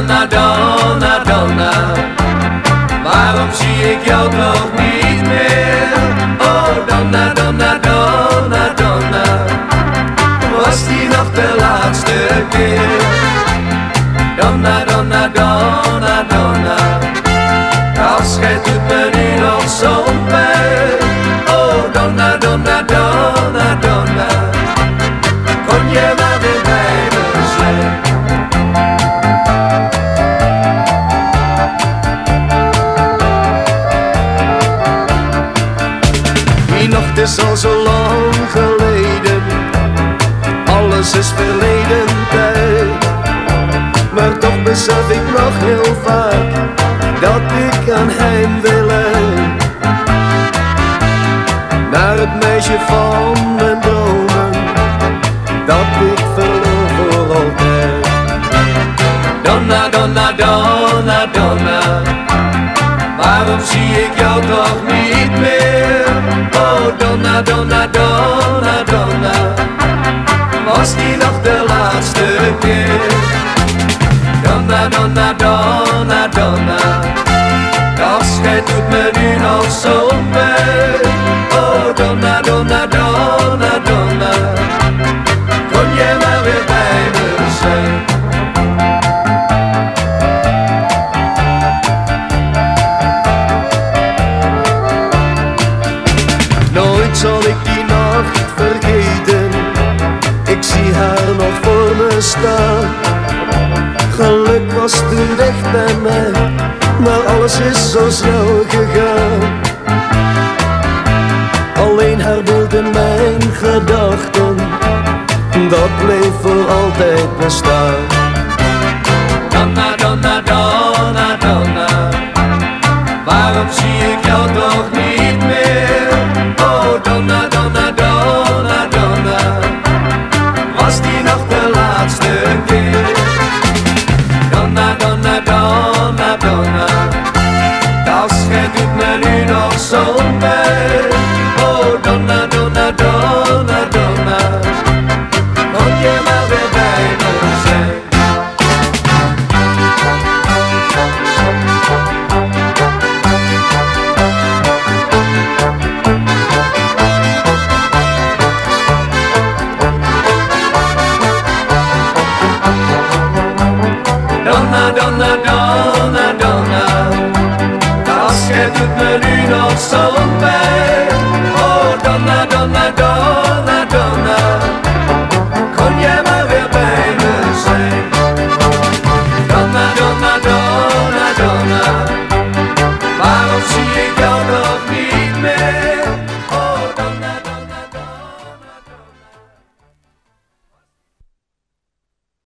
Donna, Donna, Donna, waarom zie ik jou toch niet meer? Oh Donna, Donna, Donna, Donna, was die nog de laatste keer? Is al zo lang geleden, alles is verleden tijd. Maar toch besef ik nog heel vaak dat ik aan hem wil. Naar het meisje van mijn dromen, dat ik verloor voor altijd. Donna, donna, donna, donna. Waarom zie ik jou toch niet donna, donna, donna, donna. Was die nog de laatste keer? Donna, donna, donna, donna. Afscheid doet me nu nog zo was toen dicht bij mij, maar alles is zo snel gegaan. Alleen haar beeld in mijn gedachten, dat bleef voor altijd bestaan. Donna, donna, donna, donna, waarom zie ik jou toch niet? Donna, Donna, Donna. Als jij doet me nu nog pijn. Oh, Donna, Donna, Donna.